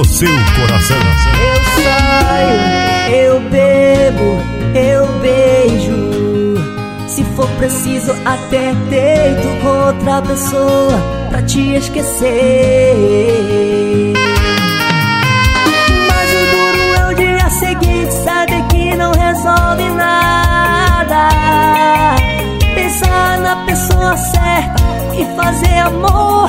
o seu coração. Eu saio, eu bebo, eu beijo. Se for preciso, até deito com outra pessoa pra te esquecer. Mas o duro é o dia seguinte, saber que não resolve nada. Pensar na pessoa certa e fazer amor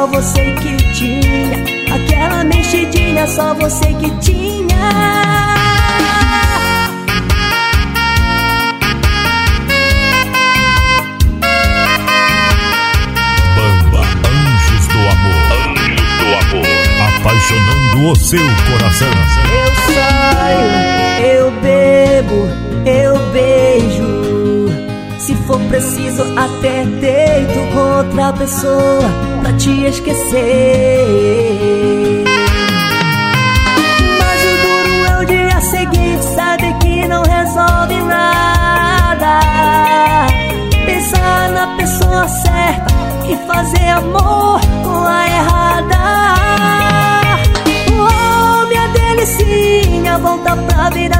Só você que tinha. Aquela mexidinha, só você que tinha. Bamba Anjos do Amor. Anjos do Amor. Apaixonando o seu coração. Eu saio, eu bebo, eu beijo. Se for preciso, até deito outra pessoa pra te esquecer. Mas o duro é o dia seguinte, saber que não resolve nada. Pensar na pessoa certa e fazer amor com a errada. Oh, minha delicinha, volta pra vida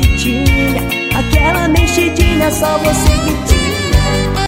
tinha. Aquela mexidinha, só você que tinha.